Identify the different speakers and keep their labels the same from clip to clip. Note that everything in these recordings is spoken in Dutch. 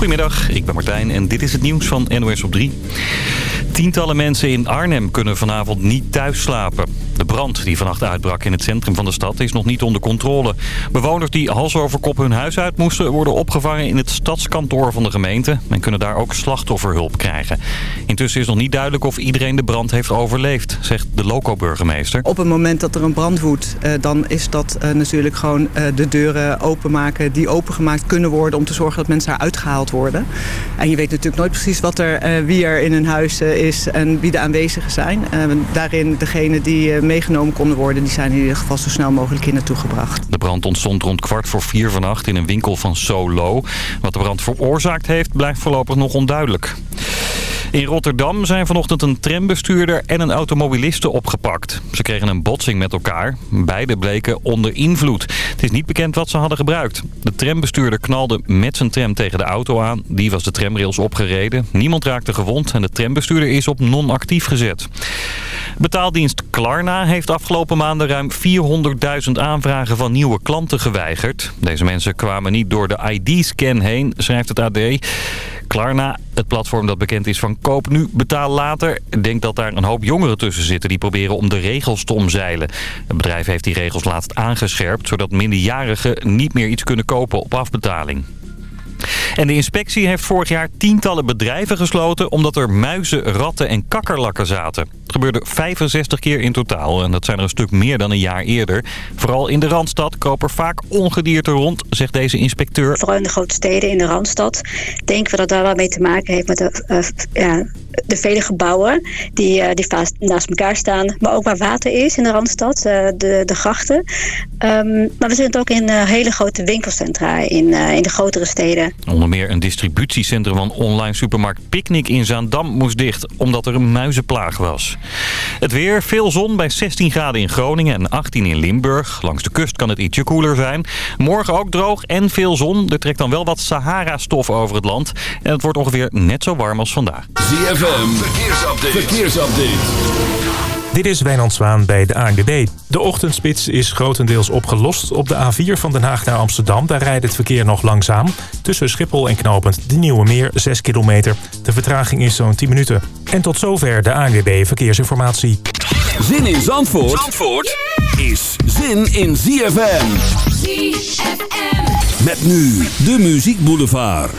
Speaker 1: Goedemiddag, ik ben Martijn en dit is het nieuws van NOS op 3. Tientallen mensen in Arnhem kunnen vanavond niet thuis slapen. De brand die vannacht uitbrak in het centrum van de stad is nog niet onder controle. Bewoners die hals over kop hun huis uit moesten... worden opgevangen in het stadskantoor van de gemeente... en kunnen daar ook slachtofferhulp krijgen. Intussen is nog niet duidelijk of iedereen de brand heeft overleefd... zegt de loco-burgemeester.
Speaker 2: Op het moment dat er een brand woedt... Eh, dan is dat eh, natuurlijk gewoon eh, de deuren openmaken... die opengemaakt kunnen worden om te zorgen dat mensen eruit gehaald worden. En je weet natuurlijk nooit precies wat er, wie er in een huis is... en wie de aanwezigen zijn. daarin degene die meegenomen konden worden... die zijn in ieder geval zo snel mogelijk hier naartoe gebracht.
Speaker 1: De brand ontstond rond kwart voor vier vannacht in een winkel van Solo. Wat de brand veroorzaakt heeft blijft voorlopig nog onduidelijk. In Rotterdam zijn vanochtend een trambestuurder en een automobiliste opgepakt. Ze kregen een botsing met elkaar. Beide bleken onder invloed. Het is niet bekend wat ze hadden gebruikt. De trambestuurder knalde met zijn tram tegen de auto aan. Die was de tramrails opgereden. Niemand raakte gewond en de trambestuurder is op non-actief gezet. Betaaldienst Klarna heeft afgelopen maanden ruim 400.000 aanvragen van nieuwe klanten geweigerd. Deze mensen kwamen niet door de ID-scan heen, schrijft het AD. Klarna, het platform dat bekend is van koop nu, betaal later, denkt dat daar een hoop jongeren tussen zitten die proberen om de regels te omzeilen. Het bedrijf heeft die regels laatst aangescherpt, zodat minderjarigen niet meer iets kunnen kopen op afbetaling. En de inspectie heeft vorig jaar tientallen bedrijven gesloten... omdat er muizen, ratten en kakkerlakken zaten. Het gebeurde 65 keer in totaal en dat zijn er een stuk meer dan een jaar eerder. Vooral in de Randstad kopen vaak ongedierte rond, zegt deze inspecteur.
Speaker 3: Vooral in de grote steden in de Randstad denken we dat daar wel mee te maken heeft met de, uh, ja, de vele gebouwen die, uh, die naast elkaar staan. Maar ook waar water is in de Randstad, uh, de, de grachten. Um, maar we zien het ook in hele grote winkelcentra in, in de grotere steden.
Speaker 1: Onder meer een distributiecentrum van online supermarkt Picnic in Zaandam moest dicht omdat er een muizenplaag was. Het weer, veel zon bij 16 graden in Groningen en 18 in Limburg. Langs de kust kan het ietsje koeler zijn. Morgen ook droog en veel zon. Er trekt dan wel wat Sahara-stof over het land. En het wordt ongeveer net zo warm als vandaag.
Speaker 4: ZFM, verkeersupdate. verkeersupdate.
Speaker 5: Dit is Wijnand Zwaan bij de ANWB. De ochtendspits is grotendeels opgelost. Op de A4 van Den Haag naar Amsterdam, daar rijdt het verkeer nog langzaam. Tussen Schiphol en Knopend de Nieuwe Meer, 6 kilometer. De vertraging is zo'n 10 minuten. En tot zover de ANWB Verkeersinformatie.
Speaker 4: Zin in Zandvoort, Zandvoort is zin in ZFM. ZFM. Met nu de Muziek Boulevard.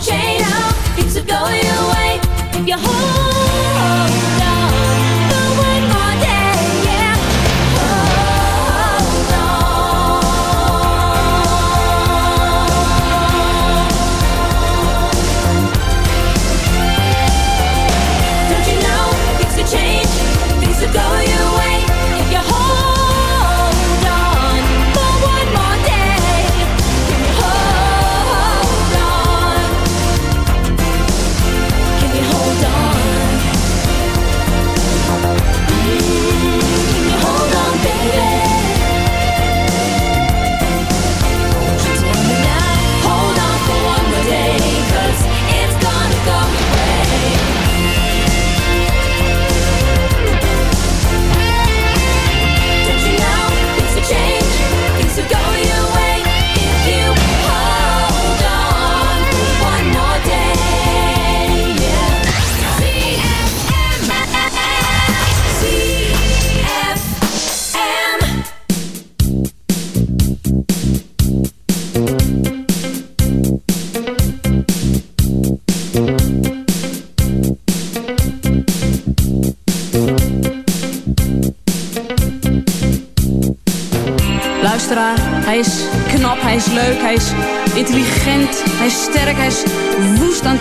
Speaker 6: chain
Speaker 4: up, things are going your way. If you hold on.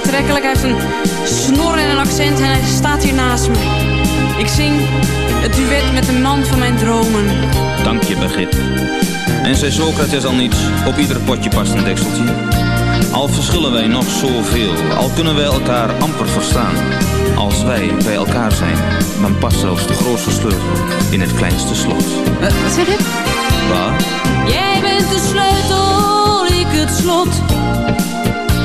Speaker 7: Aantrekkelijk. Hij heeft een snor en een accent en hij staat hier naast me. Ik zing het duet met de man van mijn dromen.
Speaker 8: Dank je begrip. En zei Socrates al niets, op ieder potje past een dekseltje. Al verschillen wij nog zoveel, al kunnen wij elkaar amper verstaan. Als wij bij elkaar zijn, dan past zelfs de grootste sleutel in het kleinste slot.
Speaker 7: Eh, wat zeg je?
Speaker 8: Waar?
Speaker 7: Jij bent de sleutel, ik het slot.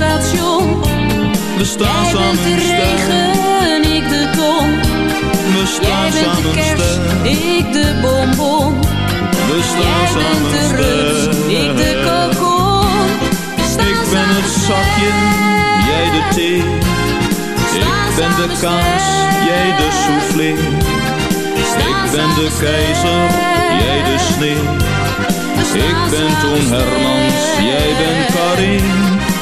Speaker 7: station.
Speaker 8: we staan
Speaker 7: Jij bent
Speaker 8: samen
Speaker 7: de regen, ik de ton.
Speaker 8: We
Speaker 7: Jij
Speaker 8: staan
Speaker 7: bent de
Speaker 8: samen
Speaker 7: kerst,
Speaker 8: sterk,
Speaker 7: ik de bonbon.
Speaker 8: we
Speaker 7: Jij
Speaker 8: staan
Speaker 7: bent
Speaker 8: samen
Speaker 7: de rust, ik de kokon.
Speaker 8: Ik ben het zakje,
Speaker 7: sterk.
Speaker 8: jij de thee. Ik ben de kaas, jij de soufflé. Ik ben de keizer, jij de sneeuw. Ik ben Toon Hermans, jij bent Karin.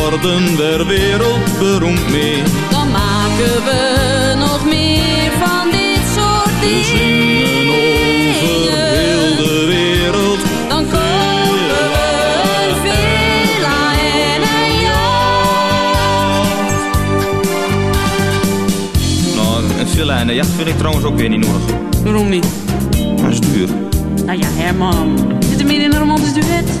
Speaker 8: worden we wereldberoemd mee.
Speaker 7: dan maken we nog meer van dit soort
Speaker 8: We
Speaker 7: dingen.
Speaker 8: zingen over heel de wereld.
Speaker 7: Dan kopen we een villa en een jacht.
Speaker 8: Nou, een villa en een jacht vind ik trouwens ook weer niet nodig.
Speaker 7: Waarom niet?
Speaker 8: Dat is duur.
Speaker 7: Nou ja, Herman. Zit er midden in een romantisch duet?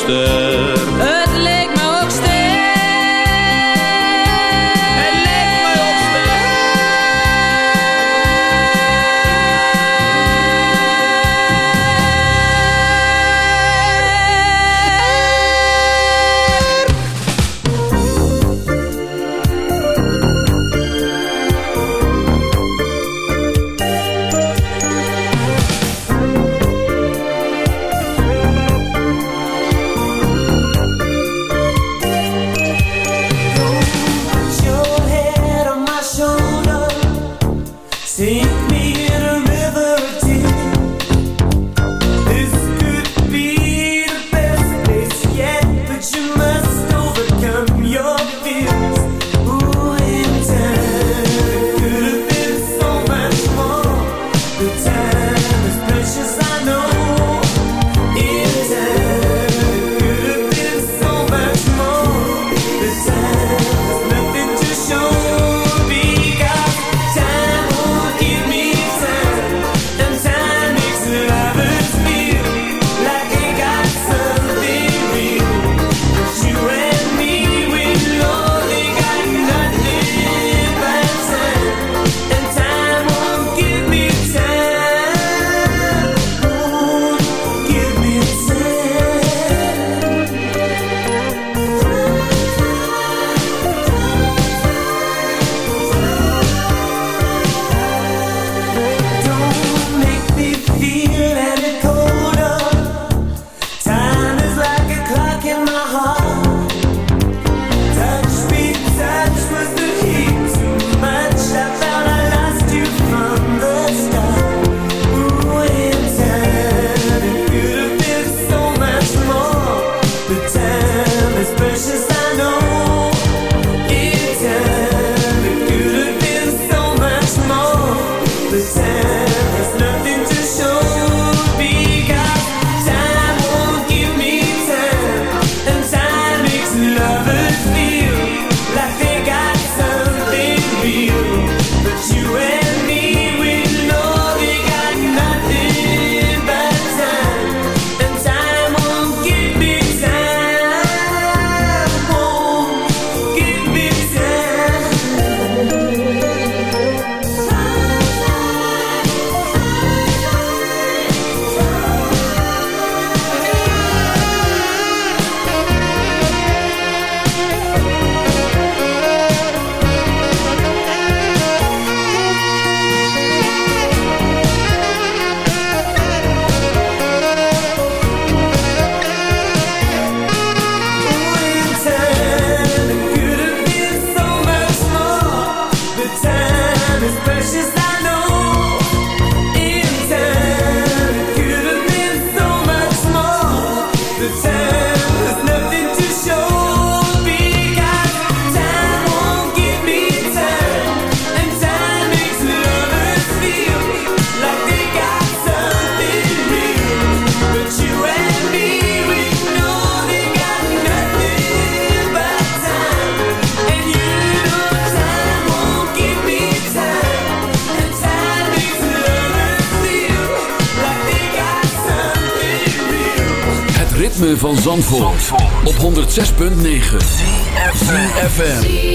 Speaker 7: Leek
Speaker 9: op 106.9 CFFM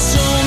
Speaker 10: so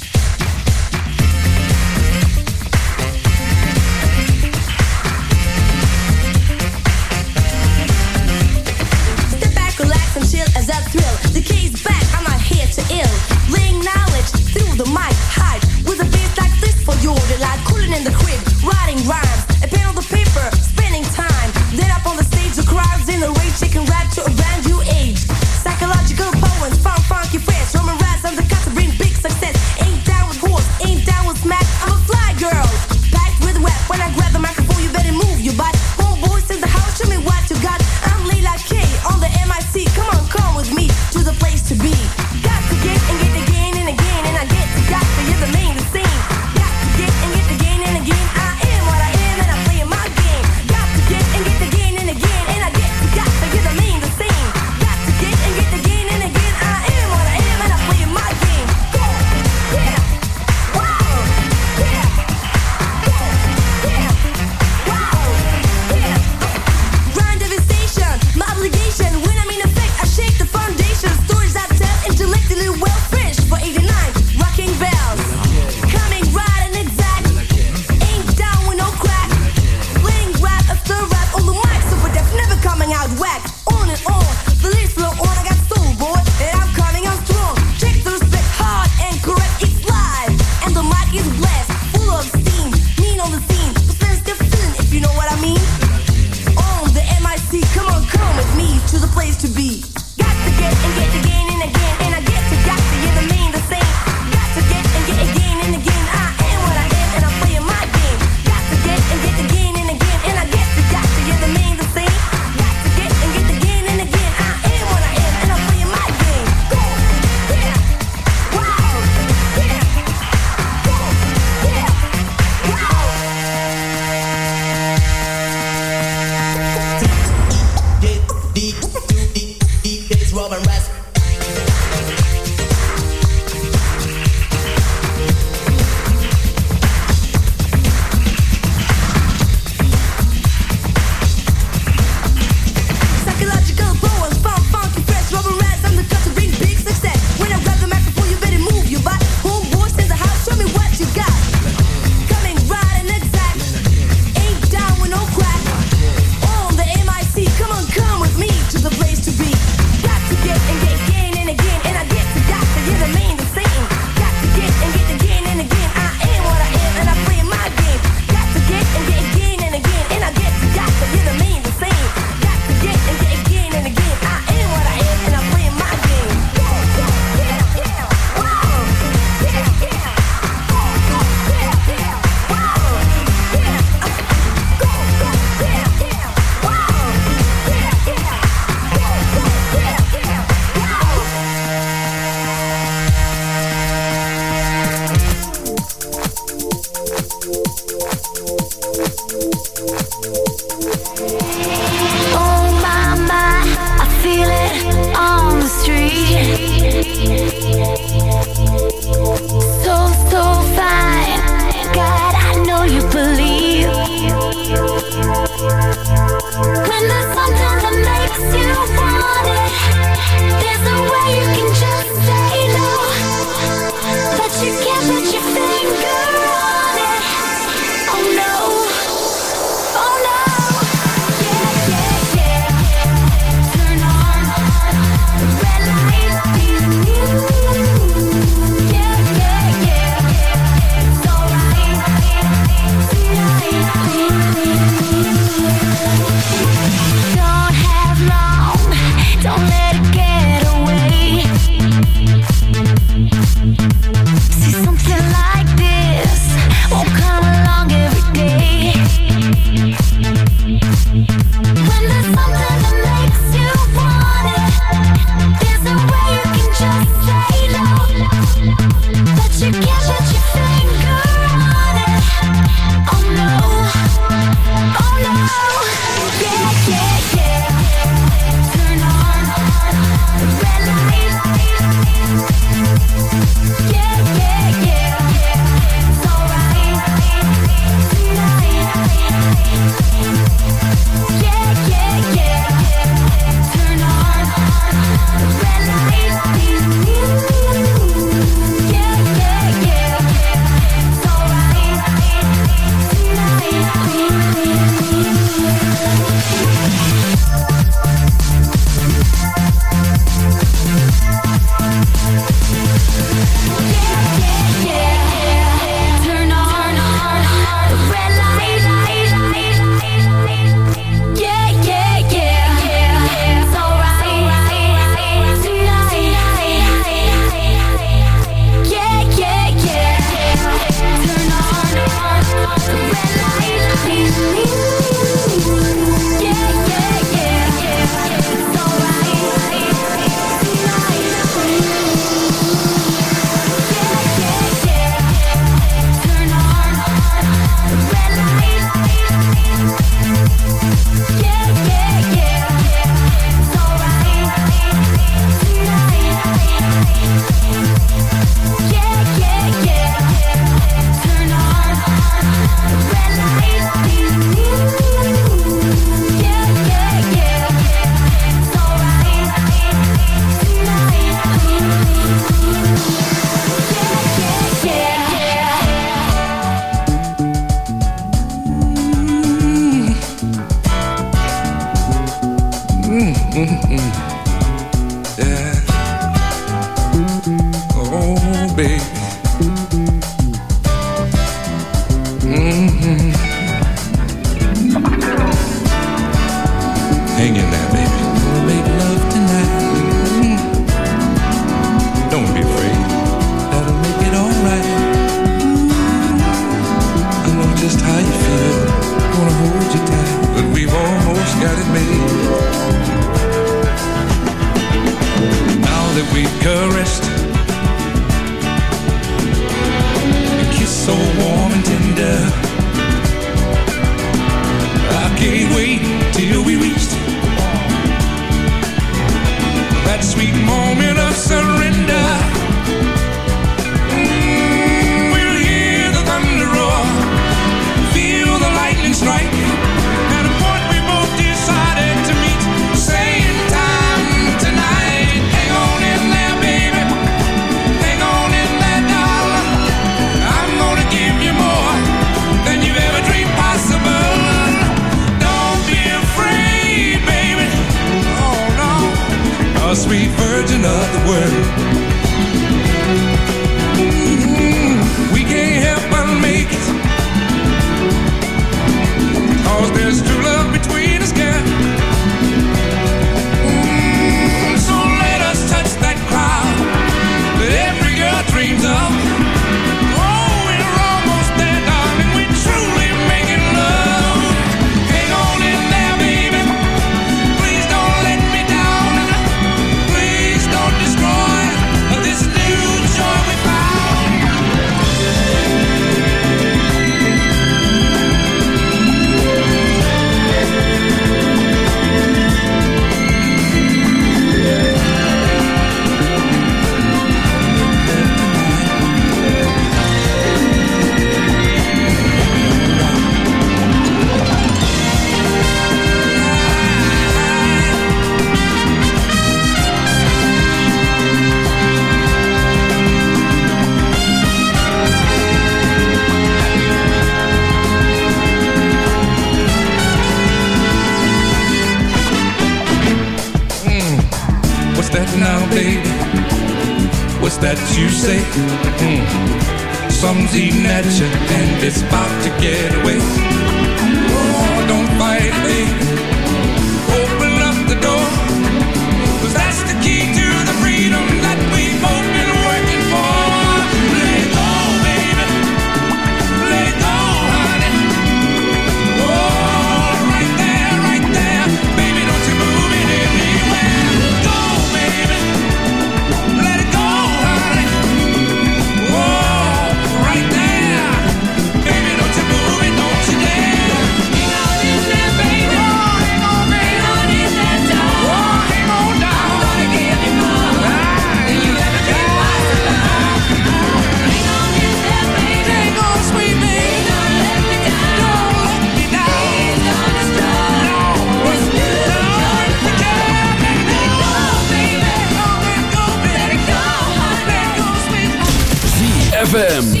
Speaker 11: ZFM.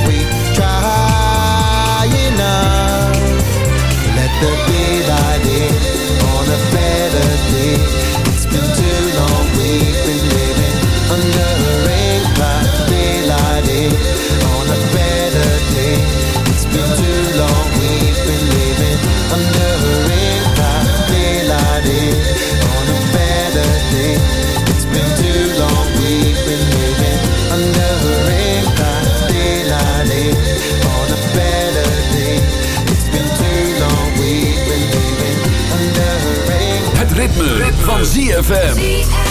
Speaker 10: van ZFM.